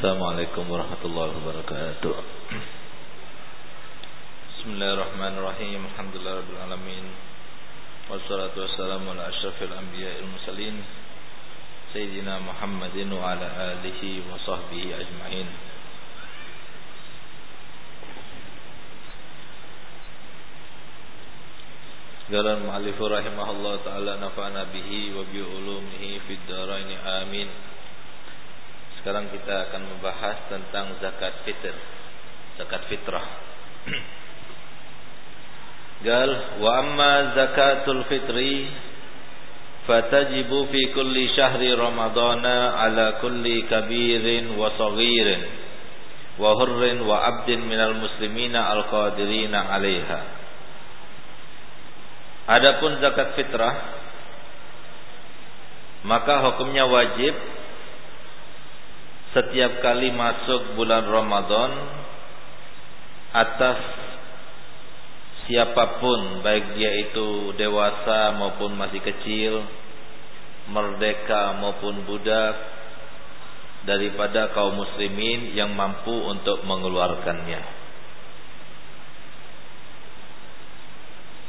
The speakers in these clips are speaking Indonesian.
السلام عليكم ورحمة الله وبركاته بسم الله الرحمن الرحيم الحمد لله رب العالمين والصلاة والسلام على أشرف الأنبياء المرسلين سيدنا محمد وعلى آله وصحبه أجمعين Jalan ma'alifu rahimahullah ta'ala Nafa'na bihi wa bi'ulumihi fid daraini amin. Sekarang kita akan membahas tentang zakat fitr, zakat fitrah. Gal wa amma zakatul fitri fatajibu fi kulli syahri ramadana ala kulli kabirin wa saghirin wa hurrin wa abdin minal muslimina al qadirina 'alaiha. Adapun zakat fitrah maka hukumnya wajib setiap kali masuk bulan Ramadan atas siapa pun baik dia itu dewasa maupun masih kecil merdeka maupun budak daripada kaum muslimin yang mampu untuk mengeluarkannya.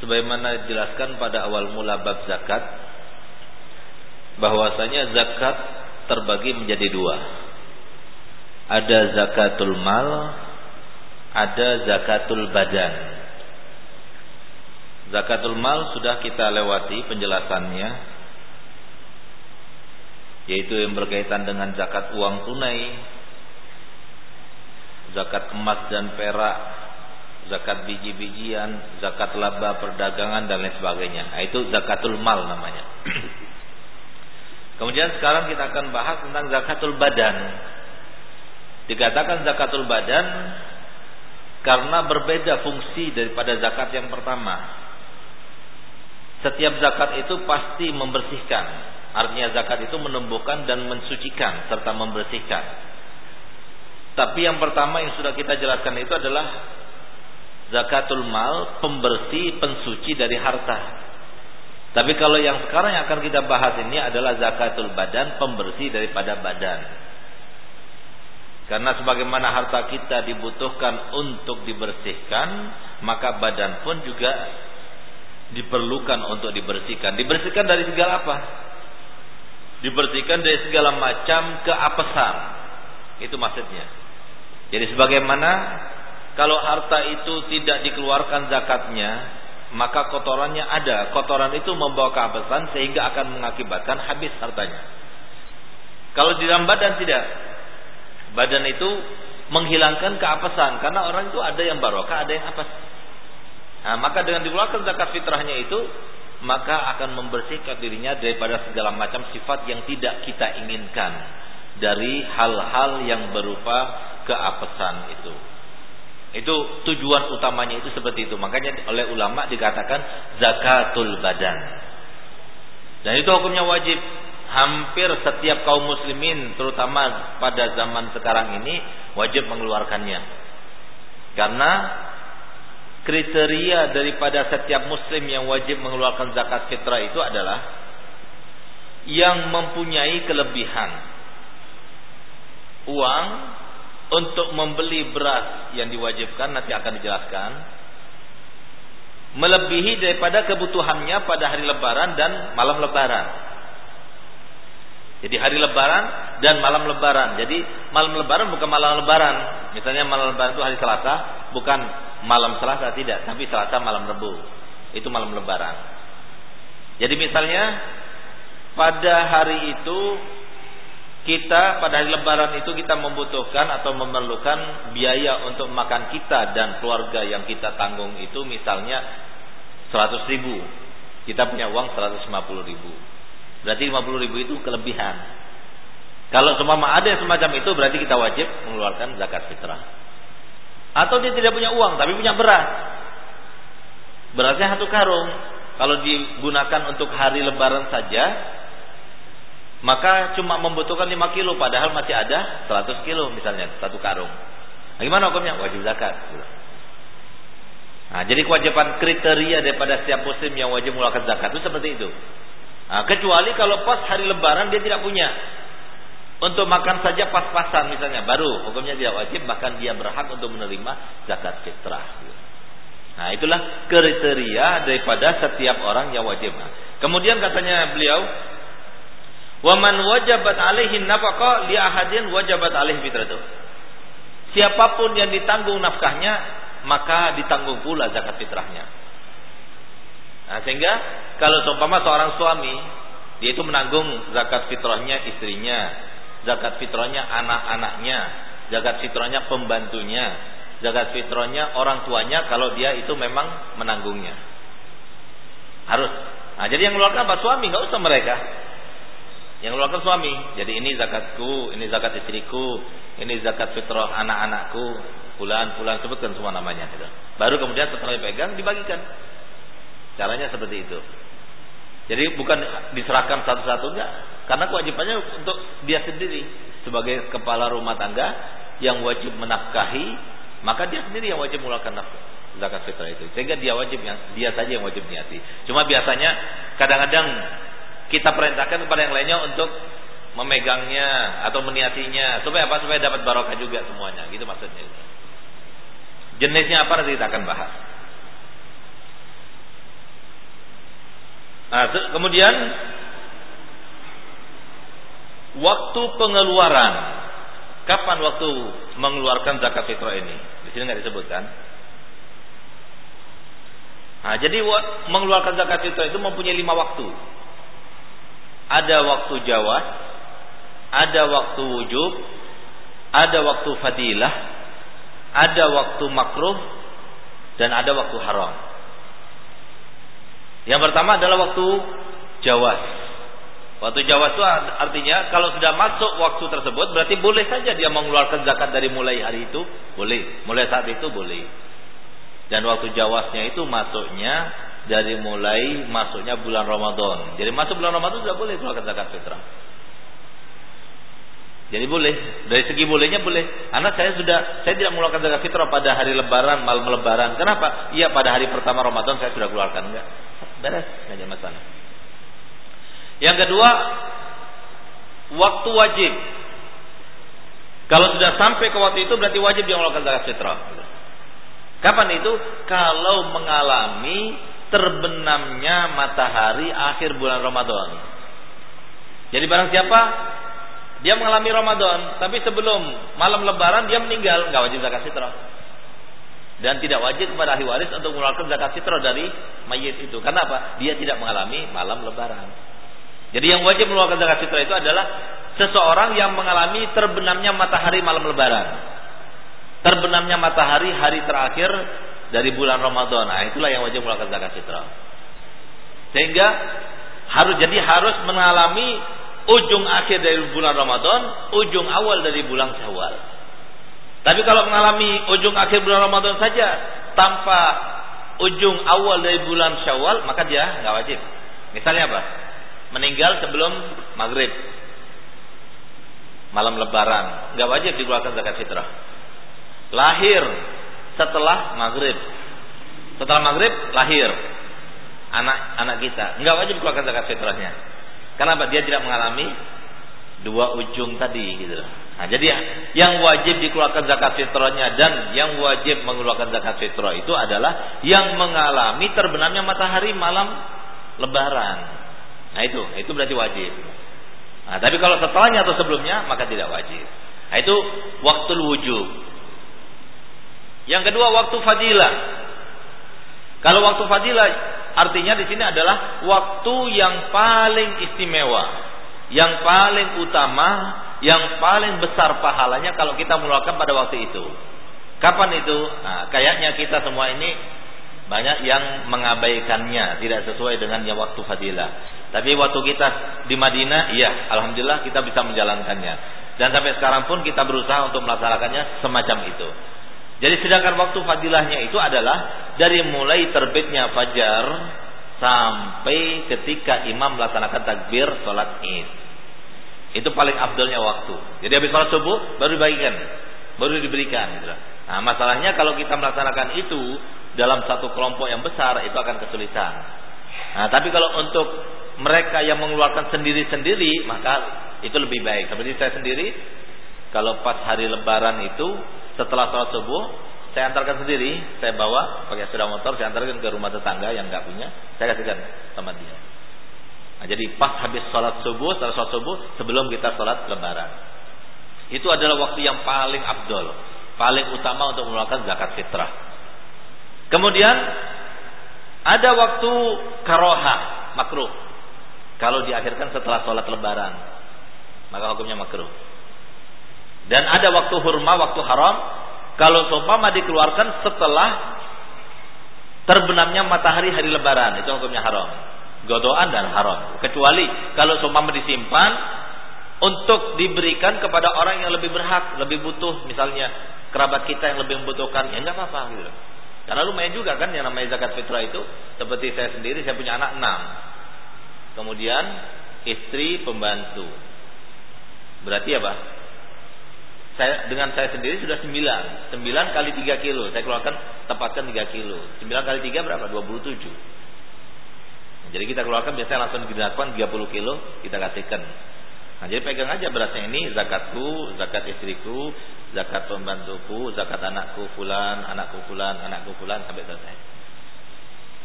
Sebagaimana dijelaskan pada awal mula bab zakat bahwasanya zakat terbagi menjadi dua ada zakatul mal, ada zakatul badan. Zakatul mal sudah kita lewati penjelasannya yaitu yang berkaitan dengan zakat uang tunai, zakat emas dan perak, zakat biji-bijian, zakat laba perdagangan dan lain sebagainya. Nah, itu zakatul mal namanya. Kemudian sekarang kita akan bahas tentang zakatul badan. Dikatakan zakatul badan karena berbeda fungsi daripada zakat yang pertama. Setiap zakat itu pasti membersihkan. Artinya zakat itu menumbuhkan dan mensucikan serta membersihkan. Tapi yang pertama yang sudah kita jelaskan itu adalah zakatul mal, pembersih, pensuci dari harta. Tapi kalau yang sekarang yang akan kita bahas ini adalah zakatul badan, pembersih daripada badan. Karena sebagaimana harta kita dibutuhkan untuk dibersihkan, maka badan pun juga diperlukan untuk dibersihkan. Dibersihkan dari segala apa? Dibersihkan dari segala macam keapesan. Itu maksudnya. Jadi sebagaimana kalau harta itu tidak dikeluarkan zakatnya, maka kotorannya ada. Kotoran itu membawa keapesan sehingga akan mengakibatkan habis hartanya. Kalau di dalam badan tidak, Badan itu menghilangkan keapesan karena orang itu ada yang barokah, ada yang apes. Nah, maka dengan dikeluarkan zakat fitrahnya itu maka akan membersihkan dirinya daripada segala macam sifat yang tidak kita inginkan dari hal-hal yang berupa keapesan itu. Itu tujuan utamanya itu seperti itu. Makanya oleh ulama dikatakan zakatul badan. Dan itu hukumnya wajib hampir setiap kaum muslimin terutama pada zaman sekarang ini wajib mengeluarkannya. Karena kriteria daripada setiap muslim yang wajib mengeluarkan zakat fitrah itu adalah yang mempunyai kelebihan uang untuk membeli beras yang diwajibkan nanti akan dijelaskan melebihi daripada kebutuhannya pada hari lebaran dan malam lebaran jadi hari lebaran dan malam lebaran. Jadi malam lebaran bukan malam lebaran. Misalnya malam lebaran itu hari Selasa, bukan malam Selasa tidak, tapi Selasa malam Rebu. Itu malam lebaran. Jadi misalnya pada hari itu kita pada hari lebaran itu kita membutuhkan atau memerlukan biaya untuk makan kita dan keluarga yang kita tanggung itu misalnya 100 ribu. Kita punya uang 150 ribu. Berarti 50 ribu itu kelebihan. Kalau semua ada yang semacam itu berarti kita wajib mengeluarkan zakat fitrah. Atau dia tidak punya uang tapi punya beras. Berasnya satu karung. Kalau digunakan untuk hari lebaran saja maka cuma membutuhkan 5 kilo padahal masih ada 100 kilo misalnya satu karung. Nah, gimana hukumnya? Wajib zakat. Nah, jadi kewajiban kriteria daripada setiap muslim yang wajib mengeluarkan zakat itu seperti itu. Nah, kecuali kalau pas hari lebaran dia tidak punya. Untuk makan saja pas-pasan misalnya baru hukumnya tidak wajib bahkan dia berhak untuk menerima zakat fitrah. Nah, itulah kriteria daripada setiap orang yang wajib. Kemudian katanya beliau, "Wa man wajabat alaihi nafaqah li ahadin wajabat alaihi fitratu." Siapa pun yang ditanggung nafkahnya, maka ditanggung pula zakat fitrahnya. Nah, sehingga kalau seumpama seorang suami dia itu menanggung zakat fitrahnya istrinya, zakat fitrahnya anak-anaknya, zakat fitrahnya pembantunya, zakat fitrahnya orang tuanya kalau dia itu memang menanggungnya. Harus. Nah, jadi yang mengeluarkan apa? Suami, nggak usah mereka. Yang mengeluarkan suami. Jadi ini zakatku, ini zakat istriku, ini zakat fitrah anak-anakku, bulan-bulan sebutkan semua namanya. Gitu. Baru kemudian setelah dipegang dibagikan. Caranya seperti itu. Jadi bukan diserahkan satu-satu enggak, karena kewajibannya untuk dia sendiri sebagai kepala rumah tangga yang wajib menafkahi, maka dia sendiri yang wajib mengeluarkan nafkah zakat fitrah itu. Sehingga dia wajib yang dia saja yang wajib niati. Cuma biasanya kadang-kadang kita perintahkan kepada yang lainnya untuk memegangnya atau meniatinya supaya apa? Supaya dapat barokah juga semuanya. Gitu maksudnya. Jenisnya apa nanti kita akan bahas. Nah, kemudian waktu pengeluaran. Kapan waktu mengeluarkan zakat fitrah ini? Di sini nggak disebutkan. Nah, jadi mengeluarkan zakat fitrah itu mempunyai lima waktu. Ada waktu jawab, ada waktu wujub, ada waktu fadilah, ada waktu makruh, dan ada waktu haram. Yang pertama adalah waktu jawab. Waktu Jawa itu artinya kalau sudah masuk waktu tersebut berarti boleh saja dia mengeluarkan zakat dari mulai hari itu, boleh. Mulai saat itu boleh. Dan waktu jawasnya itu masuknya dari mulai masuknya bulan Ramadan. Jadi masuk bulan Ramadan sudah boleh keluarkan zakat fitrah. Jadi boleh, dari segi bolehnya boleh. Karena saya sudah, saya tidak mengeluarkan zakat fitrah pada hari Lebaran, malam Lebaran. Kenapa? Iya pada hari pertama Ramadan saya sudah keluarkan enggak. Beres, ada masalah. Yang kedua, waktu wajib. Kalau sudah sampai ke waktu itu berarti wajib dia mengeluarkan zakat fitrah. Kapan itu? Kalau mengalami terbenamnya matahari akhir bulan Ramadan. Jadi barang siapa dia mengalami Ramadan, tapi sebelum malam Lebaran dia meninggal, nggak wajib zakat fitrah. Dan tidak wajib kepada ahli waris untuk mengeluarkan zakat fitrah dari mayit itu. Karena apa? Dia tidak mengalami malam Lebaran. Jadi yang wajib mengeluarkan zakat fitrah itu adalah seseorang yang mengalami terbenamnya matahari malam lebaran. Terbenamnya matahari hari terakhir dari bulan Ramadan. Nah, itulah yang wajib mengeluarkan zakat fitrah. Sehingga harus jadi harus mengalami ujung akhir dari bulan Ramadan, ujung awal dari bulan Syawal. Tapi kalau mengalami ujung akhir bulan Ramadan saja tanpa ujung awal dari bulan Syawal, maka dia nggak wajib. Misalnya apa? meninggal sebelum maghrib. Malam lebaran. Nggak wajib dikeluarkan zakat fitrah. Lahir setelah maghrib. Setelah maghrib lahir. Anak anak kita. Nggak wajib dikeluarkan zakat fitrahnya. Kenapa dia tidak mengalami dua ujung tadi gitu nah jadi yang wajib dikeluarkan zakat fitrahnya dan yang wajib mengeluarkan zakat fitrah itu adalah yang mengalami terbenamnya matahari malam lebaran Nah itu, itu berarti wajib. Nah, tapi kalau setelahnya atau sebelumnya maka tidak wajib. Nah itu waktu wujud. Yang kedua waktu fadilah. Kalau waktu fadilah artinya di sini adalah waktu yang paling istimewa, yang paling utama, yang paling besar pahalanya kalau kita mengeluarkan pada waktu itu. Kapan itu? Nah, kayaknya kita semua ini banyak yang mengabaikannya, tidak sesuai dengan yang waktu fadilah. Tapi waktu kita di Madinah, iya, alhamdulillah kita bisa menjalankannya. Dan sampai sekarang pun kita berusaha untuk melaksanakannya semacam itu. Jadi sedangkan waktu fadilahnya itu adalah dari mulai terbitnya fajar sampai ketika imam melaksanakan takbir sholat id. Itu paling afdolnya waktu. Jadi habis sholat subuh baru dibagikan, baru diberikan. Nah masalahnya kalau kita melaksanakan itu dalam satu kelompok yang besar itu akan kesulitan. Nah, tapi kalau untuk mereka yang mengeluarkan sendiri-sendiri, maka itu lebih baik. Seperti saya sendiri, kalau pas hari lebaran itu, setelah sholat subuh, saya antarkan sendiri, saya bawa pakai sepeda motor, saya antarkan ke rumah tetangga yang nggak punya, saya kasihkan sama dia. Nah, jadi pas habis sholat subuh, setelah sholat subuh, sebelum kita sholat lebaran. Itu adalah waktu yang paling abdol, paling utama untuk mengeluarkan zakat fitrah. Kemudian ada waktu karoha, makruh. Kalau diakhirkan setelah sholat lebaran, maka hukumnya makruh. Dan ada waktu hurma, waktu haram. Kalau seumpama dikeluarkan setelah terbenamnya matahari hari lebaran, itu hukumnya haram. Godoan dan haram. Kecuali kalau seumpama disimpan untuk diberikan kepada orang yang lebih berhak, lebih butuh, misalnya kerabat kita yang lebih membutuhkan, ya nggak apa-apa gitu. Karena lumayan juga kan yang namanya zakat fitrah itu. Seperti saya sendiri, saya punya anak enam. Kemudian istri pembantu. Berarti apa? Saya dengan saya sendiri sudah sembilan. Sembilan kali tiga kilo. Saya keluarkan tepatkan tiga kilo. Sembilan kali tiga berapa? Dua puluh tujuh. Jadi kita keluarkan biasanya langsung dilakukan 30 kilo kita kasihkan. Nah, jadi pegang aja berasnya ini zakatku, zakat istriku, zakat pembantuku, zakat anakku fulan, anakku fulan, anakku fulan sampai selesai.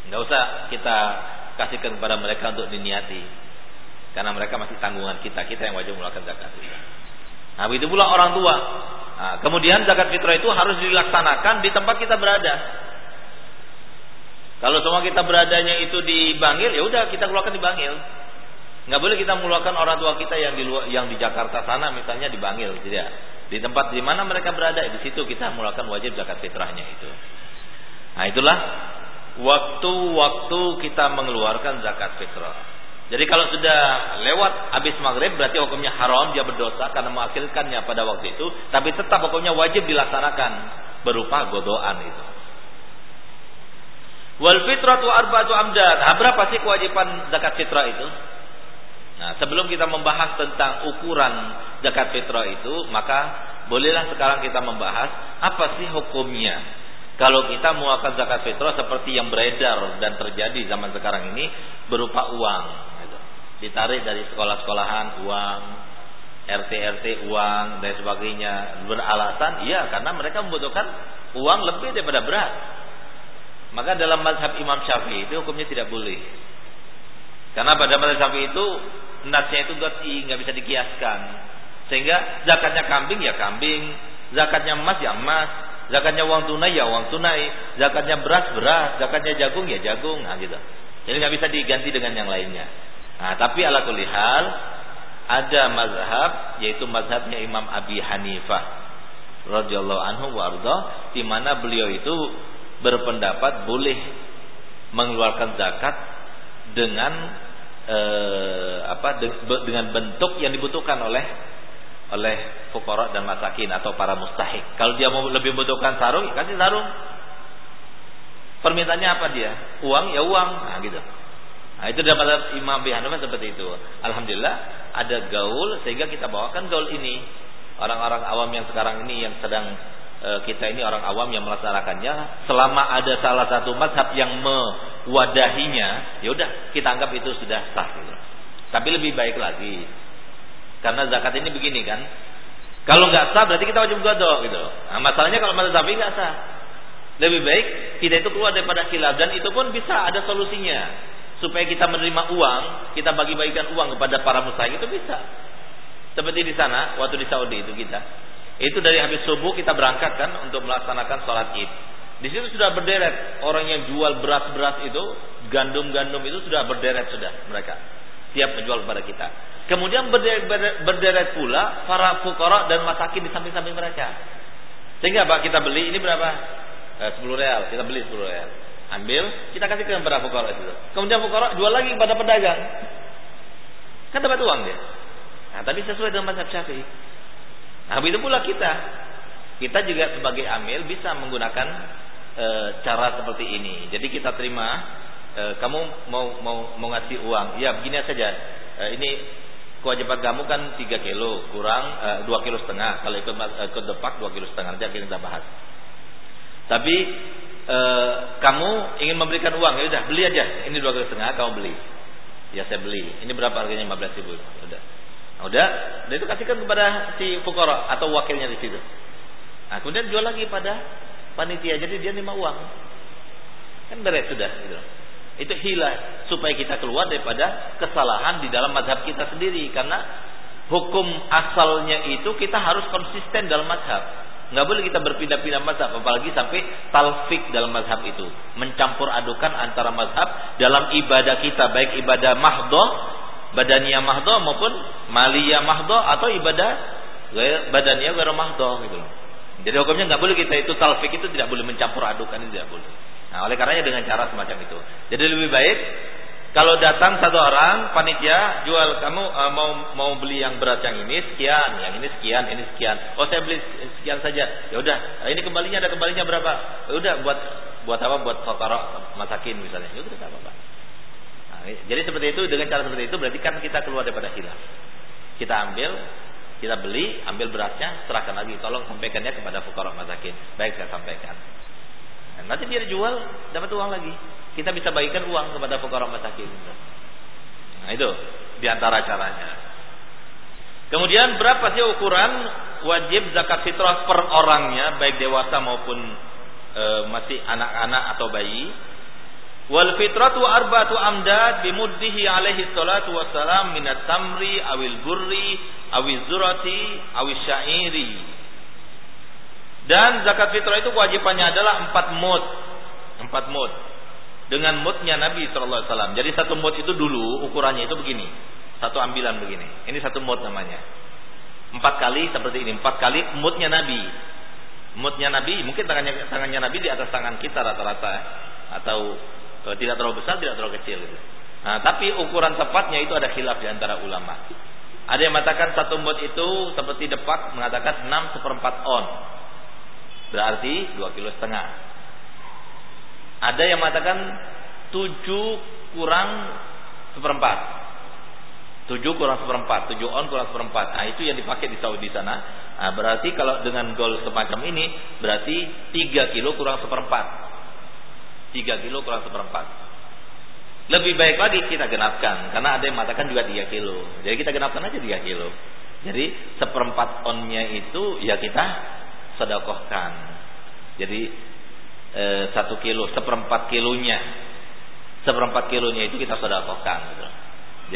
Enggak usah kita kasihkan kepada mereka untuk diniati. Karena mereka masih tanggungan kita, kita yang wajib melakukan zakat fitrah. Nah, begitu pula orang tua. Nah, kemudian zakat fitrah itu harus dilaksanakan di tempat kita berada. Kalau semua kita beradanya itu di Bangil, ya udah kita keluarkan di Bangil. Nggak boleh kita mengeluarkan orang tua kita yang di luar, yang di Jakarta sana misalnya di Bangil, tidak. Di tempat di mana mereka berada, di situ kita mengeluarkan wajib zakat fitrahnya itu. Nah, itulah waktu-waktu kita mengeluarkan zakat fitrah. Jadi kalau sudah lewat habis maghrib berarti hukumnya haram dia berdosa karena mengakilkannya pada waktu itu, tapi tetap hukumnya wajib dilaksanakan berupa godoan itu. Wal fitratu arba'atu amdad. Nah, berapa sih kewajiban zakat fitrah itu? Nah, sebelum kita membahas tentang ukuran zakat fitrah itu, maka bolehlah sekarang kita membahas apa sih hukumnya. Kalau kita mengeluarkan zakat fitrah seperti yang beredar dan terjadi zaman sekarang ini berupa uang. Ditarik dari sekolah-sekolahan uang, RT-RT uang dan sebagainya beralasan, iya karena mereka membutuhkan uang lebih daripada berat. Maka dalam mazhab Imam Syafi'i itu hukumnya tidak boleh. Karena pada mazhab Syafi'i itu nasnya itu gati, nggak bisa dikiaskan. Sehingga zakatnya kambing ya kambing, zakatnya emas ya emas, zakatnya uang tunai ya uang tunai, zakatnya beras beras, zakatnya jagung ya jagung, nah gitu. Jadi nggak bisa diganti dengan yang lainnya. Nah, tapi ala kulihal ada mazhab yaitu mazhabnya Imam Abi Hanifah radhiyallahu anhu di mana beliau itu berpendapat boleh mengeluarkan zakat dengan eh, apa de, dengan bentuk yang dibutuhkan oleh oleh fukara dan masakin atau para mustahik. Kalau dia mau lebih membutuhkan sarung, kasih sarung. Permintaannya apa dia? Uang ya uang. Nah, gitu. Nah, itu dapat Imam Abi Hanifah seperti itu. Alhamdulillah ada gaul sehingga kita bawakan gaul ini. Orang-orang awam yang sekarang ini yang sedang e, kita ini orang awam yang melaksanakannya selama ada salah satu mazhab yang mewadahinya ya udah kita anggap itu sudah sah gitu. tapi lebih baik lagi karena zakat ini begini kan kalau nggak sah berarti kita wajib godok gitu nah, masalahnya kalau mazhab ini nggak sah lebih baik kita itu keluar daripada khilaf dan itu pun bisa ada solusinya supaya kita menerima uang kita bagi-bagikan uang kepada para musahik itu bisa seperti di sana waktu di Saudi itu kita itu dari habis subuh kita berangkat kan untuk melaksanakan sholat id. Di situ sudah berderet orang yang jual beras-beras itu, gandum-gandum itu sudah berderet sudah mereka. Siap menjual kepada kita. Kemudian berderet, berderet pula para fukara dan masakin di samping-samping mereka. Sehingga Pak kita beli ini berapa? Eh, 10 real, kita beli 10 real. Ambil, kita kasih ke para fukara itu. Kemudian fukara jual lagi kepada pedagang. Kan dapat uang dia. Nah, tapi sesuai dengan mazhab Syafi'i. Nah, begitu pula kita. Kita juga sebagai amil bisa menggunakan e, cara seperti ini. Jadi kita terima e, kamu mau mau mau ngasih uang. Ya, begini saja. E, ini kewajiban kamu kan 3 kilo, kurang e, 2 kilo setengah. Kalau ikut ikut depak 2 kilo setengah nanti kita bahas. Tapi e, kamu ingin memberikan uang, ya udah beli aja. Ini 2 kilo setengah kamu beli. Ya saya beli. Ini berapa harganya 15 ribu. Udah. Nah, udah, udah itu kasihkan kepada si fukara atau wakilnya di situ. Nah, kemudian jual lagi pada panitia. Jadi dia nerima uang. Kan beres sudah gitu. Itu hilah supaya kita keluar daripada kesalahan di dalam mazhab kita sendiri karena hukum asalnya itu kita harus konsisten dalam mazhab. Nggak boleh kita berpindah-pindah mazhab, apalagi sampai talfik dalam mazhab itu, mencampur adukan antara mazhab dalam ibadah kita, baik ibadah mahdo, badaniyah mahdo maupun maliyah mahdo atau ibadah badaniyah gara mahdo gitu. Jadi hukumnya nggak boleh kita itu talfik itu tidak boleh mencampur adukan itu tidak boleh. Nah, oleh karenanya dengan cara semacam itu. Jadi lebih baik kalau datang satu orang panitia jual kamu uh, mau mau beli yang berat yang ini sekian, yang ini sekian, ini sekian. Oh saya beli sekian saja. Ya udah, eh, ini kembalinya ada kembalinya berapa? Ya udah buat buat apa? Buat fakara masakin misalnya. Ya udah apa-apa. Nah, jadi seperti itu dengan cara seperti itu berarti kan kita keluar daripada hilaf. Kita ambil, kita beli, ambil berasnya, serahkan lagi. Tolong sampaikannya kepada fakara masakin. Baik saya sampaikan. Nah, nanti dia jual dapat uang lagi kita bisa bagikan uang kepada fuqara masakin. Nah, itu di antara caranya. Kemudian berapa sih ukuran wajib zakat fitrah per orangnya baik dewasa maupun e, masih anak-anak atau bayi? Wal fitratu arba'atu amdad bimuddihi alaihi salatu wassalam minat tamri awil burri awil zurati awil syairi. Dan zakat fitrah itu kewajibannya adalah empat mud. Empat mud dengan mutnya Nabi Shallallahu Alaihi Wasallam. Jadi satu mut itu dulu ukurannya itu begini, satu ambilan begini. Ini satu mut namanya. Empat kali seperti ini, empat kali mutnya Nabi. Mutnya Nabi, mungkin tangannya tangannya Nabi di atas tangan kita rata-rata, atau e, tidak terlalu besar, tidak terlalu kecil. Gitu. Nah, tapi ukuran tepatnya itu ada khilaf di antara ulama. Ada yang mengatakan satu mut itu seperti depak mengatakan enam seperempat on. Berarti dua kilo setengah. Ada yang mengatakan tujuh kurang seperempat. Tujuh kurang seperempat, tujuh on kurang seperempat. Nah itu yang dipakai di Saudi sana. Nah, berarti kalau dengan gol semacam ini, berarti tiga kilo kurang seperempat. Tiga kilo kurang seperempat. Lebih baik lagi kita genapkan, karena ada yang mengatakan juga tiga kilo. Jadi kita genapkan aja tiga kilo. Jadi seperempat onnya itu ya kita sedekahkan. Jadi e, satu kilo, seperempat kilonya, seperempat kilonya itu kita sedekahkan. Gitu.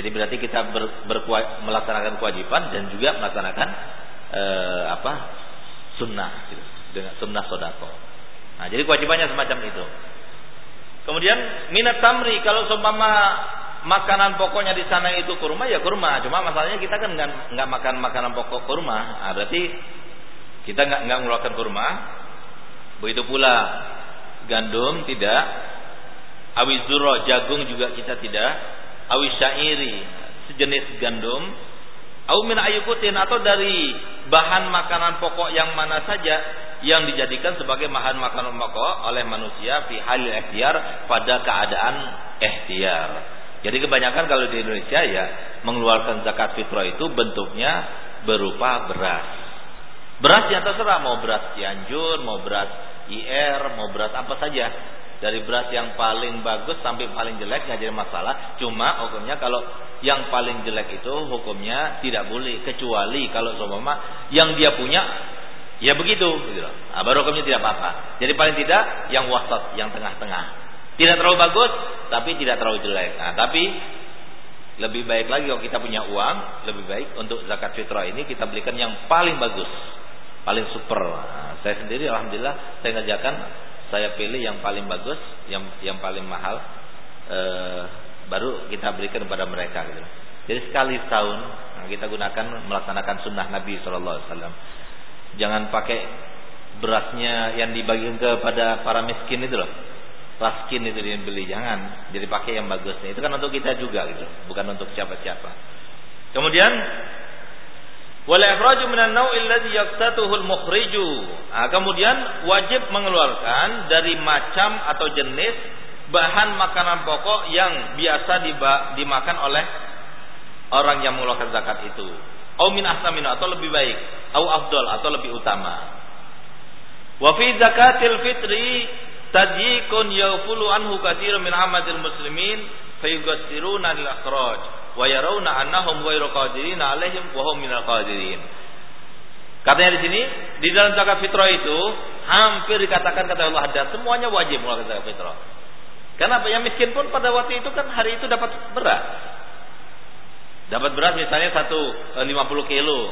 Jadi berarti kita ber, berkuat, melaksanakan kewajiban dan juga melaksanakan e, apa sunnah, gitu, dengan sunnah sodako. Nah, jadi kewajibannya semacam itu. Kemudian minat tamri kalau seumpama makanan pokoknya di sana itu kurma ya kurma. Cuma masalahnya kita kan nggak nggak makan makanan pokok kurma. Nah, berarti kita nggak nggak mengeluarkan kurma. Begitu pula gandum tidak, awi zuro jagung juga kita tidak, awi syairi sejenis gandum, au min ayukutin atau dari bahan makanan pokok yang mana saja yang dijadikan sebagai bahan makanan pokok oleh manusia fi hal ikhtiar pada keadaan ikhtiar. Jadi kebanyakan kalau di Indonesia ya mengeluarkan zakat fitrah itu bentuknya berupa beras. Beras yang terserah mau beras Cianjur, mau beras IR, mau beras apa saja. Dari beras yang paling bagus sampai paling jelek nggak jadi masalah. Cuma hukumnya kalau yang paling jelek itu hukumnya tidak boleh kecuali kalau seumpama yang dia punya ya begitu gitu Nah, baru hukumnya tidak apa-apa. Jadi paling tidak yang wasat, yang tengah-tengah. Tidak terlalu bagus tapi tidak terlalu jelek. Nah, tapi lebih baik lagi kalau kita punya uang, lebih baik untuk zakat fitrah ini kita belikan yang paling bagus, paling super. Nah, saya sendiri alhamdulillah saya ngajakan saya pilih yang paling bagus, yang yang paling mahal e, baru kita berikan kepada mereka gitu. Jadi sekali setahun nah, kita gunakan melaksanakan sunnah Nabi Shallallahu Alaihi Wasallam. Jangan pakai berasnya yang dibagikan kepada para miskin itu loh. Raskin itu yang beli jangan. Jadi pakai yang bagusnya. Itu kan untuk kita juga gitu, bukan untuk siapa-siapa. Kemudian Wal ikhraju minan nau'il ladzi yaqtatuhu al-mukhriju. Nah, kemudian wajib mengeluarkan dari macam atau jenis bahan makanan pokok yang biasa dimakan oleh orang yang mengeluarkan zakat itu. Au min ahsamin atau lebih baik, au afdal atau lebih utama. Wa fi zakatil fitri tadjikun yafulu anhu katsirun min amadil muslimin fayugassiruna lil akhraj wa yarawna annahum ghairu qadirin alaihim wa hum minal qadirin. Katanya di sini di dalam zakat fitrah itu hampir dikatakan kata Allah ada semuanya wajib mengeluarkan zakat fitrah. Karena yang miskin pun pada waktu itu kan hari itu dapat beras. Dapat beras misalnya satu eh, lima puluh kilo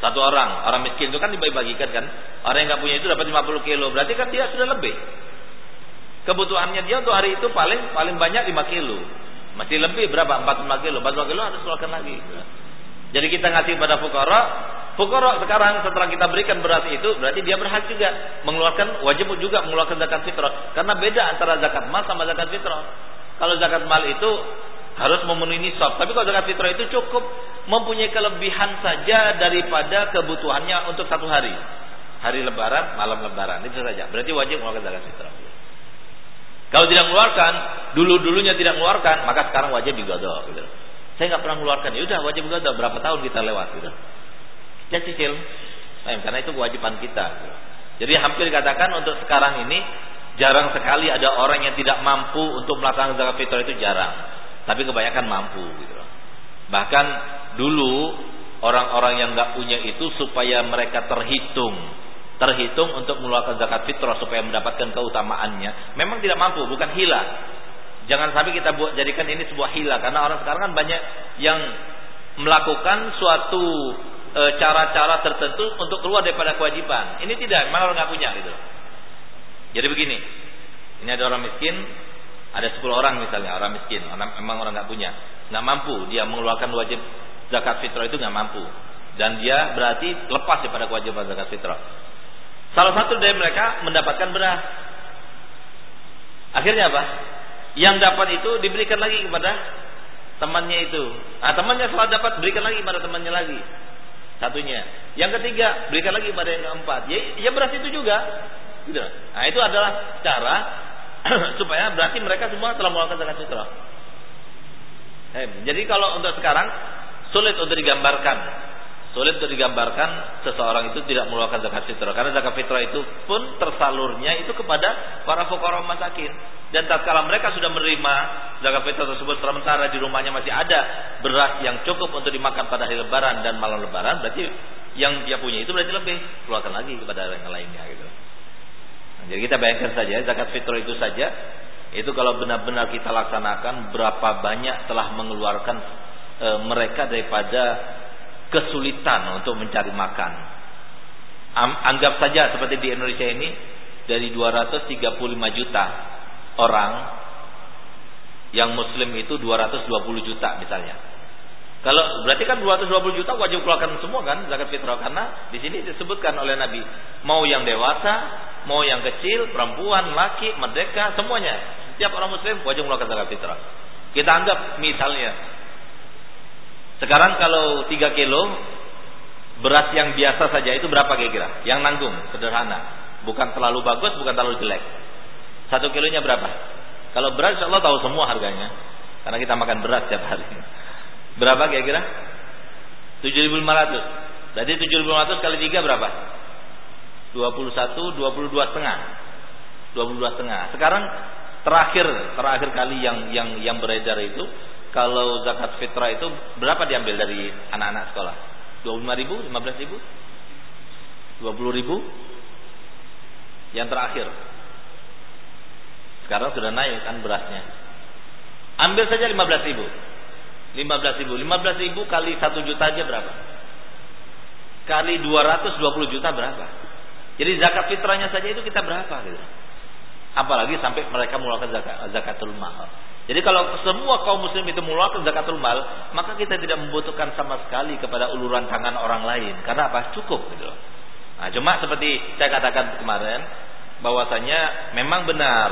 satu orang. Orang miskin itu kan dibagi-bagikan kan. Orang yang nggak punya itu dapat 50 kilo. Berarti kan dia sudah lebih. Kebutuhannya dia untuk hari itu paling paling banyak 5 kilo. Masih lebih berapa? 45 kilo. 45 kilo harus keluarkan lagi. Jadi kita ngasih pada fukara. Fukara sekarang setelah kita berikan beras itu berarti dia berhak juga mengeluarkan wajib juga mengeluarkan zakat fitrah. Karena beda antara zakat mal sama zakat fitrah. Kalau zakat mal itu harus memenuhi nisab. Tapi kalau zakat fitrah itu cukup mempunyai kelebihan saja daripada kebutuhannya untuk satu hari. Hari lebaran, malam lebaran. Itu saja. Berarti wajib mengeluarkan zakat fitrah. Kalau tidak mengeluarkan, dulu-dulunya tidak mengeluarkan, maka sekarang wajib digodok. Gitu. Saya nggak pernah mengeluarkan. Ya udah wajib digodok. Berapa tahun kita lewat gitu. Ya cicil. Nah, karena itu kewajiban kita. Gitu. Jadi hampir dikatakan untuk sekarang ini jarang sekali ada orang yang tidak mampu untuk melaksanakan zakat fitrah itu jarang tapi kebanyakan mampu gitu. Bahkan dulu orang-orang yang nggak punya itu supaya mereka terhitung terhitung untuk mengeluarkan zakat fitrah supaya mendapatkan keutamaannya. Memang tidak mampu bukan hila. Jangan sampai kita buat jadikan ini sebuah hila. Karena orang sekarang kan banyak yang melakukan suatu e, cara-cara e, tertentu untuk keluar daripada kewajiban. Ini tidak memang orang nggak punya gitu. Jadi begini ini ada orang miskin ada 10 orang misalnya orang miskin, orang, memang orang nggak punya, nggak mampu dia mengeluarkan wajib zakat fitrah itu nggak mampu. Dan dia berarti lepas daripada kewajiban zakat fitrah. Salah satu dari mereka mendapatkan beras. Akhirnya apa? Yang dapat itu diberikan lagi kepada temannya itu. Nah, temannya setelah dapat berikan lagi kepada temannya lagi. Satunya. Yang ketiga berikan lagi kepada yang keempat. Ya, ya beras itu juga. Gitu. Nah, itu adalah cara supaya berarti mereka semua telah mengeluarkan zakat fitrah. Jadi kalau untuk sekarang sulit untuk digambarkan, sulit untuk digambarkan seseorang itu tidak mengeluarkan zakat fitrah. Karena zakat fitrah itu pun tersalurnya itu kepada para fuqara masakin dan tatkala mereka sudah menerima zakat fitrah tersebut sementara di rumahnya masih ada beras yang cukup untuk dimakan pada hari lebaran dan malam lebaran berarti yang dia punya itu berarti lebih. Keluarkan lagi kepada yang lainnya gitu. Jadi kita bayangkan saja zakat fitrah itu saja itu kalau benar-benar kita laksanakan berapa banyak telah mengeluarkan e, mereka daripada kesulitan untuk mencari makan. Anggap saja seperti di Indonesia ini dari 235 juta orang yang muslim itu 220 juta misalnya. Kalau berarti kan 220 juta wajib keluarkan semua kan zakat fitrah karena di sini disebutkan oleh Nabi mau yang dewasa, mau yang kecil, perempuan, laki, merdeka, semuanya. Setiap orang muslim wajib mengeluarkan zakat fitrah. Kita anggap misalnya sekarang kalau 3 kilo beras yang biasa saja itu berapa kira-kira? Yang nanggung, sederhana. Bukan terlalu bagus, bukan terlalu jelek. Satu kilonya berapa? Kalau beras insya Allah tahu semua harganya. Karena kita makan beras setiap hari. Berapa kira-kira? 7.500. Berarti 7.500 kali 3 berapa? 21, 22 setengah. 22 setengah. Sekarang terakhir terakhir kali yang yang yang beredar itu kalau zakat fitrah itu berapa diambil dari anak-anak sekolah? 25 ribu, 15 ribu? 20 ribu? Yang terakhir. Sekarang sudah naik kan berasnya. Ambil saja 15 ribu. 15 ribu. 15 ribu kali 1 juta aja berapa? Kali 220 juta berapa? Jadi zakat fitrahnya saja itu kita berapa gitu. Apalagi sampai mereka mengeluarkan zakat zakatul mal. Jadi kalau semua kaum muslim itu mengeluarkan zakatul mal, maka kita tidak membutuhkan sama sekali kepada uluran tangan orang lain. Karena apa? Cukup gitu. Nah, cuma seperti saya katakan kemarin bahwasanya memang benar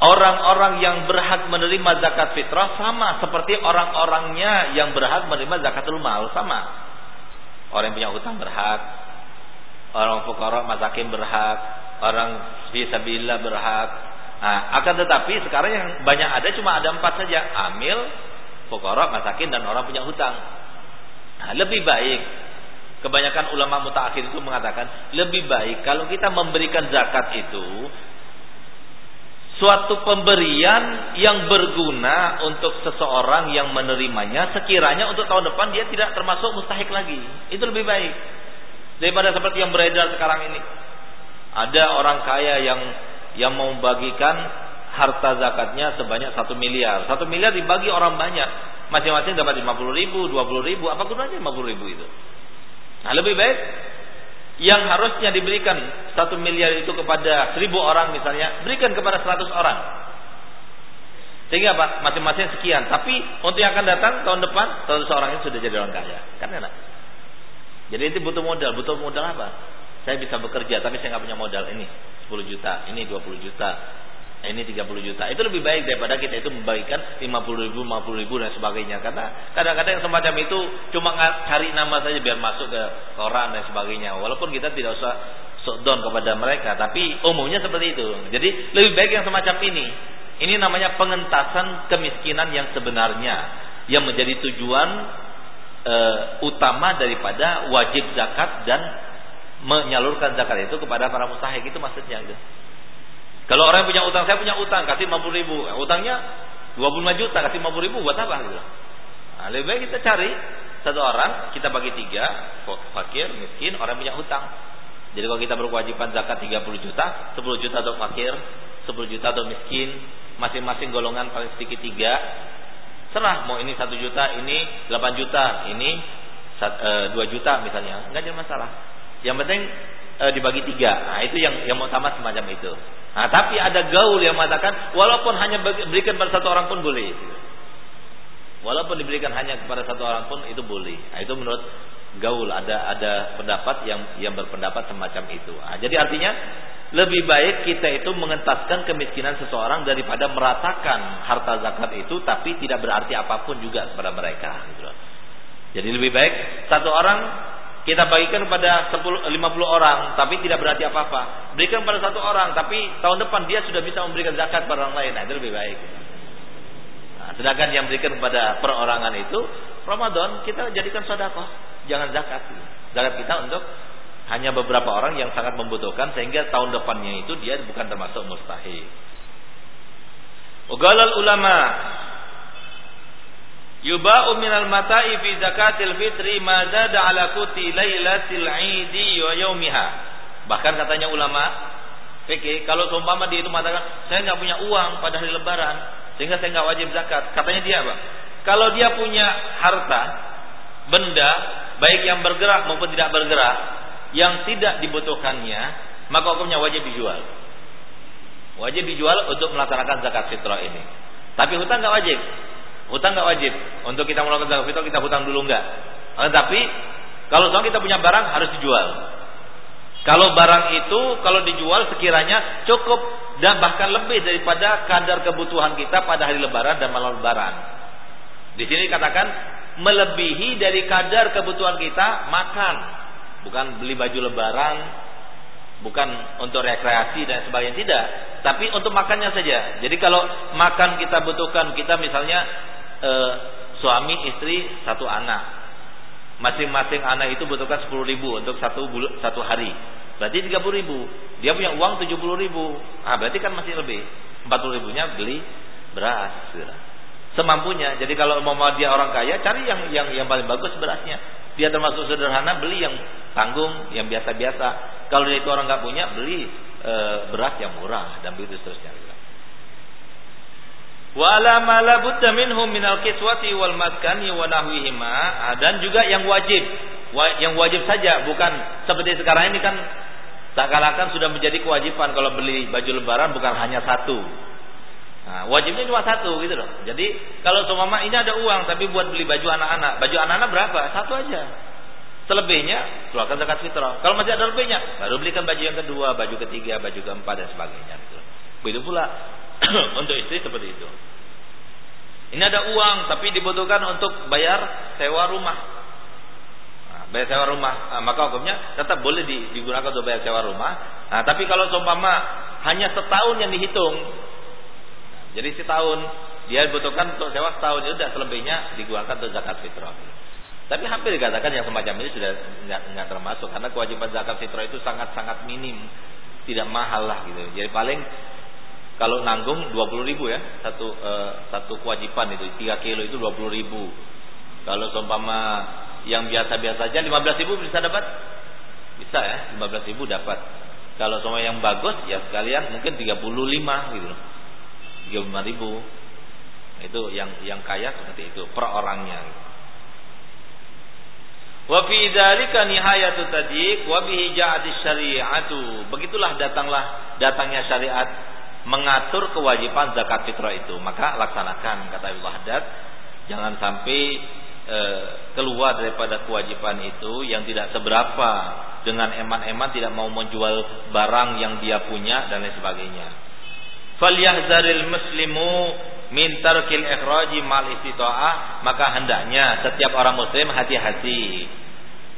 orang-orang yang berhak menerima zakat fitrah sama seperti orang-orangnya yang berhak menerima zakatul mal sama. Orang yang punya hutang berhak, orang fukara masakin berhak, orang fisabilillah berhak. Nah, akan tetapi sekarang yang banyak ada cuma ada empat saja, amil, fukara, masakin dan orang punya hutang. Nah, lebih baik kebanyakan ulama mutakhir itu mengatakan lebih baik kalau kita memberikan zakat itu suatu pemberian yang berguna untuk seseorang yang menerimanya sekiranya untuk tahun depan dia tidak termasuk mustahik lagi. Itu lebih baik daripada seperti yang beredar sekarang ini. Ada orang kaya yang yang membagikan harta zakatnya sebanyak satu miliar. Satu miliar dibagi orang banyak. Masing-masing dapat lima puluh ribu, dua puluh ribu, apa gunanya lima puluh ribu itu? Nah lebih baik yang harusnya diberikan satu miliar itu kepada seribu orang misalnya, berikan kepada seratus orang. Sehingga apa? Masing-masing sekian. Tapi untuk yang akan datang tahun depan, seratus orang itu sudah jadi orang kaya. Kan enak. Jadi itu butuh modal. Butuh modal apa? Saya bisa bekerja, tapi saya nggak punya modal. Ini 10 juta, ini 20 juta, ini 30 juta. Itu lebih baik daripada kita itu membagikan 50 ribu, 50 ribu dan sebagainya. Karena kadang-kadang yang semacam itu cuma cari nama saja biar masuk ke koran dan sebagainya. Walaupun kita tidak usah down kepada mereka. Tapi umumnya seperti itu. Jadi lebih baik yang semacam ini. Ini namanya pengentasan kemiskinan yang sebenarnya. Yang menjadi tujuan e, utama daripada wajib zakat dan menyalurkan zakat itu kepada para mustahik. Itu maksudnya. Gitu. Kalau orang punya utang, saya punya utang, kasih 50 ribu. Utangnya 25 juta, kasih 50 ribu buat apa? Gitu. Nah, lebih baik kita cari satu orang, kita bagi tiga, fakir, miskin, orang punya utang. Jadi kalau kita berkewajiban zakat 30 juta, 10 juta untuk fakir, 10 juta untuk miskin, masing-masing golongan paling sedikit tiga, serah mau ini satu juta, ini 8 juta, ini eh, dua juta misalnya, nggak ada masalah. Yang penting e, dibagi tiga. Nah, itu yang yang mau tamat semacam itu. Nah, tapi ada gaul yang mengatakan walaupun hanya berikan pada satu orang pun boleh. Walaupun diberikan hanya kepada satu orang pun itu boleh. Nah, itu menurut gaul ada ada pendapat yang yang berpendapat semacam itu. Nah, jadi artinya lebih baik kita itu mengentaskan kemiskinan seseorang daripada meratakan harta zakat itu tapi tidak berarti apa pun juga kepada mereka gitu Jadi lebih baik satu orang kita bagikan kepada 10, 50 orang tapi tidak berarti apa-apa. Berikan pada satu orang tapi tahun depan dia sudah bisa memberikan zakat pada orang lain. Nah, itu lebih baik. Nah, sedangkan yang berikan kepada perorangan itu Ramadan kita jadikan sedekah, jangan zakat. Zakat kita untuk hanya beberapa orang yang sangat membutuhkan sehingga tahun depannya itu dia bukan termasuk mustahil. Ugalal ulama Yuba'u minal mata'i fi zakatil fitri ma zada ala kuti lailatil 'idi wa yaumiha. Bahkan katanya ulama fikih kalau seumpama dia itu mengatakan saya nggak punya uang pada hari lebaran sehingga saya nggak wajib zakat. Katanya dia apa? Kalau dia punya harta benda baik yang bergerak maupun tidak bergerak yang tidak dibutuhkannya maka hukumnya wajib dijual. Wajib dijual untuk melaksanakan zakat fitrah ini. Tapi hutang nggak wajib. Hutang nggak wajib. Untuk kita melakukan zakat fitrah kita hutang dulu nggak. Tapi kalau soal kita punya barang harus dijual. Kalau barang itu kalau dijual sekiranya cukup dan bahkan lebih daripada kadar kebutuhan kita pada hari lebaran dan malam lebaran. Di sini katakan melebihi dari kadar kebutuhan kita makan, bukan beli baju lebaran, bukan untuk rekreasi dan sebagainya tidak, tapi untuk makannya saja. Jadi kalau makan kita butuhkan, kita misalnya e, suami istri satu anak. Masing-masing anak itu butuhkan sepuluh ribu untuk satu satu hari. Berarti tiga puluh ribu. Dia punya uang tujuh puluh ribu. Ah berarti kan masih lebih. Empat puluh ribunya beli beras semampunya. Jadi kalau mau dia orang kaya cari yang yang yang paling bagus berasnya. Dia termasuk sederhana beli yang tanggung yang biasa-biasa. Kalau dia itu orang nggak punya beli e, beras yang murah dan begitu seterusnya Wala ma la budda minhum minal kiswati wal maskani ah, dan juga yang wajib. Yang wajib saja bukan seperti sekarang ini kan tak kalakan sudah menjadi kewajiban kalau beli baju lebaran bukan hanya satu. Nah, wajibnya cuma satu gitu loh. Jadi kalau seumpama ini ada uang tapi buat beli baju anak-anak. Baju anak-anak berapa? Satu aja. Selebihnya keluarkan zakat fitrah. Kalau masih ada lebihnya baru belikan baju yang kedua baju ketiga baju keempat dan sebagainya gitu. begitu pula untuk istri seperti itu. Ini ada uang tapi dibutuhkan untuk bayar sewa rumah. Nah, bayar sewa rumah, nah, maka hukumnya tetap boleh digunakan untuk bayar sewa rumah. Nah, tapi kalau seumpama hanya setahun yang dihitung, nah, jadi setahun dia dibutuhkan untuk sewa setahun itu tidak selebihnya digunakan untuk zakat fitrah. Tapi hampir dikatakan yang semacam ini sudah nggak termasuk karena kewajiban zakat fitrah itu sangat sangat minim, tidak mahal lah gitu. Jadi paling Kalau nanggung 20 ribu ya satu uh, satu kewajiban itu 3 kilo itu 20 ribu. Kalau seumpama yang biasa-biasa aja 15 ribu bisa dapat bisa ya 15 ribu dapat. Kalau semua yang bagus ya sekalian mungkin 35 gitu. 35 ribu. Itu yang yang kaya seperti itu per orangnya. Wa fi dzalika nihayatu tadiq wa bihi syari'atu. Begitulah datanglah datangnya syariat mengatur kewajiban zakat fitrah itu. Maka laksanakan kata Abu Haddad, jangan sampai e, keluar daripada kewajiban itu yang tidak seberapa dengan eman-eman tidak mau menjual barang yang dia punya dan lain sebagainya. Falyahzaril muslimu min tarkil ikhraji mal istita'ah, maka hendaknya setiap orang muslim hati-hati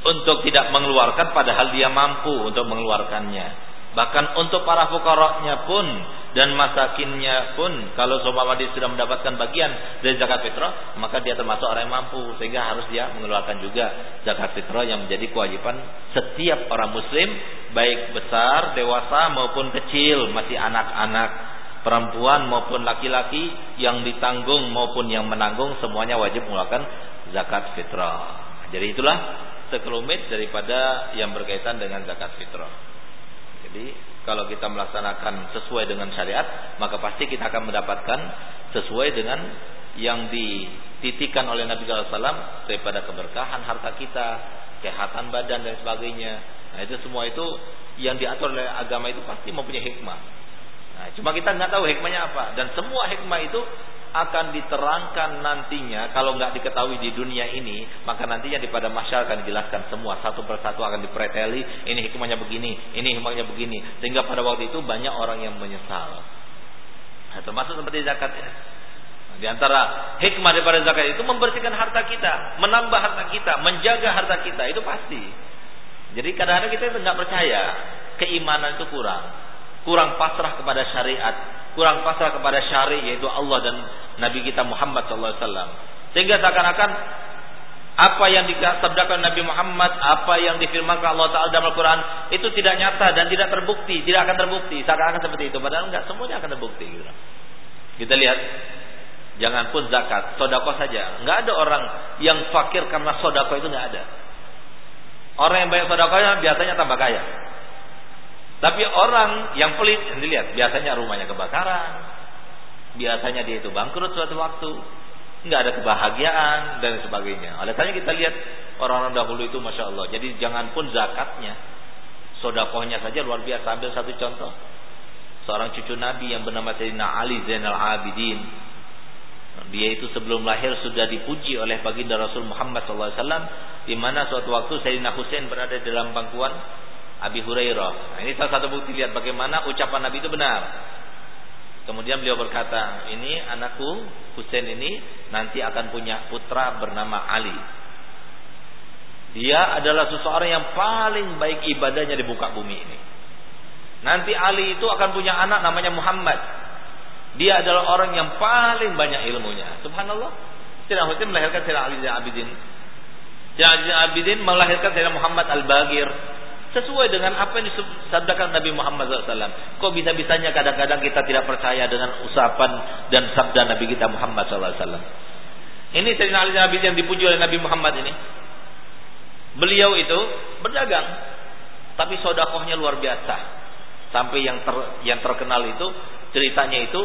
untuk tidak mengeluarkan padahal dia mampu untuk mengeluarkannya. Bahkan untuk para fukaroknya pun dan masakinnya pun kalau seumpama dia sudah mendapatkan bagian dari zakat fitrah maka dia termasuk orang yang mampu sehingga harus dia mengeluarkan juga zakat fitrah yang menjadi kewajiban setiap orang muslim baik besar dewasa maupun kecil masih anak-anak perempuan maupun laki-laki yang ditanggung maupun yang menanggung semuanya wajib mengeluarkan zakat fitrah. Jadi itulah sekelumit daripada yang berkaitan dengan zakat fitrah jadi kalau kita melaksanakan sesuai dengan syariat, maka pasti kita akan mendapatkan sesuai dengan yang dititikan oleh Nabi SAW daripada keberkahan harta kita, kesehatan badan dan sebagainya. Nah itu semua itu yang diatur oleh agama itu pasti mempunyai hikmah. Nah, cuma kita nggak tahu hikmahnya apa dan semua hikmah itu akan diterangkan nantinya kalau nggak diketahui di dunia ini maka nantinya di pada masyarakat akan dijelaskan semua. Satu persatu akan dipreteli ini hikmahnya begini ini hikmahnya begini. Sehingga pada waktu itu banyak orang yang menyesal. Nah, termasuk seperti zakat ya. di antara hikmah daripada zakat itu membersihkan harta kita menambah harta kita menjaga harta kita itu pasti. Jadi kadang-kadang kita nggak percaya keimanan itu kurang kurang pasrah kepada syariat kurang pasrah kepada syari yaitu Allah dan Nabi kita Muhammad wasallam. Sehingga seakan-akan apa yang disabdakan Nabi Muhammad, apa yang difirmankan Allah Taala dalam Al-Qur'an itu tidak nyata dan tidak terbukti, tidak akan terbukti. Seakan-akan seperti itu, padahal enggak semuanya akan terbukti gitu. Kita lihat Jangan pun zakat, sodako saja. Enggak ada orang yang fakir karena sodako itu enggak ada. Orang yang banyak sodakonya biasanya tambah kaya. Tapi orang yang pelit, dilihat, biasanya rumahnya kebakaran, biasanya dia itu bangkrut suatu waktu, nggak ada kebahagiaan dan sebagainya. Oleh karena kita lihat orang-orang dahulu itu masya Allah. Jadi jangan pun zakatnya, sodakohnya saja luar biasa. Ambil satu contoh, seorang cucu Nabi yang bernama Sayyidina Ali Zainal Abidin. Dia itu sebelum lahir sudah dipuji oleh baginda Rasul Muhammad SAW, di mana suatu waktu Sayyidina Hussein berada dalam bangkuan Abi Hurairah. Nah, ini salah satu bukti lihat bagaimana ucapan Nabi itu benar. Kemudian beliau berkata, ini anakku Husain ini nanti akan punya putra bernama Ali. Dia adalah seseorang yang paling baik ibadahnya di muka bumi ini. Nanti Ali itu akan punya anak namanya Muhammad. Dia adalah orang yang paling banyak ilmunya. Subhanallah. Sayyidina Husain melahirkan Sayyidina Ali bin Abidin. Sayyidina Ali bin Abidin melahirkan Sayyidina Muhammad Al-Bagir sesuai dengan apa yang disabdakan Nabi Muhammad SAW. Kok bisa-bisanya kadang-kadang kita tidak percaya dengan usapan dan sabda Nabi kita Muhammad SAW. Ini Sayyidina Ali Nabi yang dipuji oleh Nabi Muhammad ini. Beliau itu berdagang, tapi sodakohnya luar biasa. Sampai yang ter, yang terkenal itu ceritanya itu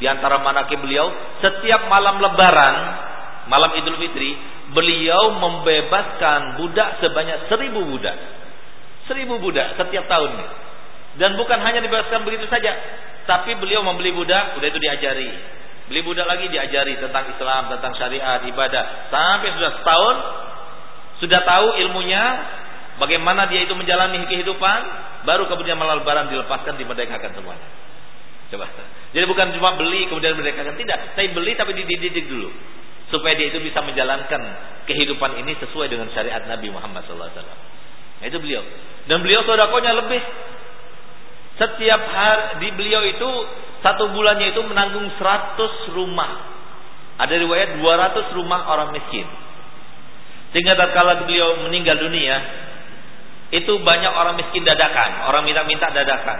di antara manakib beliau setiap malam Lebaran, malam Idul Fitri, beliau membebaskan budak sebanyak seribu budak Seribu budak setiap tahunnya. Dan bukan hanya dibebaskan begitu saja. Tapi beliau membeli budak, budak itu diajari. Beli budak lagi diajari tentang Islam, tentang syariat, ibadah. Sampai sudah setahun, sudah tahu ilmunya, bagaimana dia itu menjalani kehidupan, baru kemudian malam lebaran dilepaskan, dimerdekakan semuanya. Coba. Jadi bukan cuma beli kemudian merdekakan, tidak. Saya beli tapi dididik dulu supaya dia itu bisa menjalankan kehidupan ini sesuai dengan syariat Nabi Muhammad SAW. Nah, itu beliau. Dan beliau sodakonya lebih. Setiap hari di beliau itu satu bulannya itu menanggung 100 rumah. Ada riwayat 200 rumah orang miskin. Sehingga tatkala beliau meninggal dunia, itu banyak orang miskin dadakan, orang minta-minta dadakan.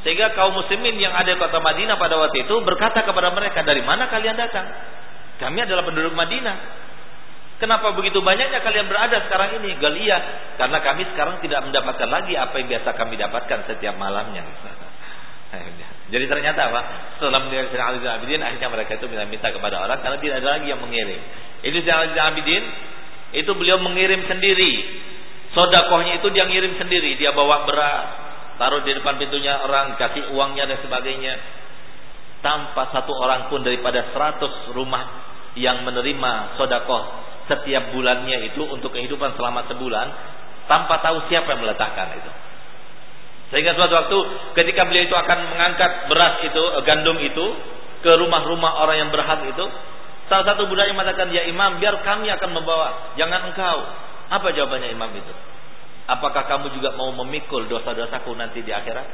Sehingga kaum muslimin yang ada di kota Madinah pada waktu itu berkata kepada mereka, "Dari mana kalian datang?" Kami adalah penduduk Madinah. Kenapa begitu banyaknya kalian berada sekarang ini? Galia, karena kami sekarang tidak mendapatkan lagi apa yang biasa kami dapatkan setiap malamnya. Jadi ternyata apa? Setelah mendengar Sayyidina Ali bin Abidin, akhirnya mereka itu minta kepada orang karena tidak ada lagi yang mengirim. Itu Sayyidina Ali bin Abidin, itu beliau mengirim sendiri. Sodakohnya itu dia ngirim sendiri. Dia bawa beras, taruh di depan pintunya orang, kasih uangnya dan sebagainya. Tanpa satu orang pun daripada seratus rumah yang menerima sodakoh setiap bulannya itu untuk kehidupan selama sebulan, tanpa tahu siapa yang meletakkan itu. Sehingga suatu waktu ketika beliau itu akan mengangkat beras itu, eh, gandum itu ke rumah-rumah orang yang berhak itu, salah satu budaya mengatakan, "Ya Imam, biar kami akan membawa, jangan engkau." Apa jawabannya Imam itu? Apakah kamu juga mau memikul dosa-dosaku nanti di akhirat?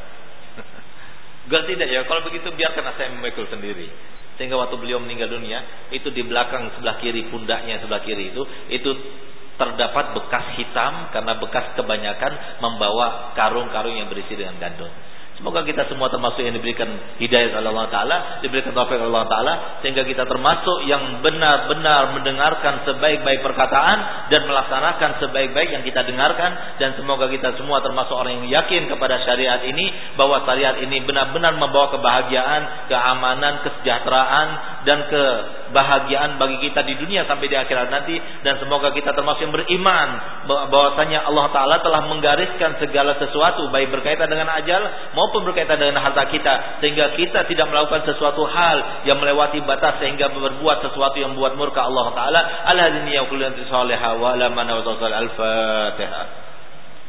Gak tidak ya. Kalau begitu biarkan saya memikul sendiri. Sehingga waktu beliau meninggal dunia, itu di belakang sebelah kiri pundaknya sebelah kiri itu, itu terdapat bekas hitam karena bekas kebanyakan membawa karung-karung yang berisi dengan gandum. Semoga kita semua termasuk yang diberikan hidayah oleh Allah Ta'ala, diberikan taufik oleh Allah Ta'ala, sehingga kita termasuk yang benar-benar mendengarkan sebaik-baik perkataan dan melaksanakan sebaik-baik yang kita dengarkan, dan semoga kita semua termasuk orang yang yakin kepada syariat ini, bahwa syariat ini benar-benar membawa kebahagiaan, keamanan, kesejahteraan, dan kebahagiaan bagi kita di dunia sampai di akhirat nanti, dan semoga kita termasuk yang beriman, bahwasanya Allah Ta'ala telah menggariskan segala sesuatu, baik berkaitan dengan ajal, maupun berkaitan dengan harta kita sehingga kita tidak melakukan sesuatu hal yang melewati batas sehingga berbuat sesuatu yang membuat murka Allah taala. Al-hadini ya kullu wa al-fatihah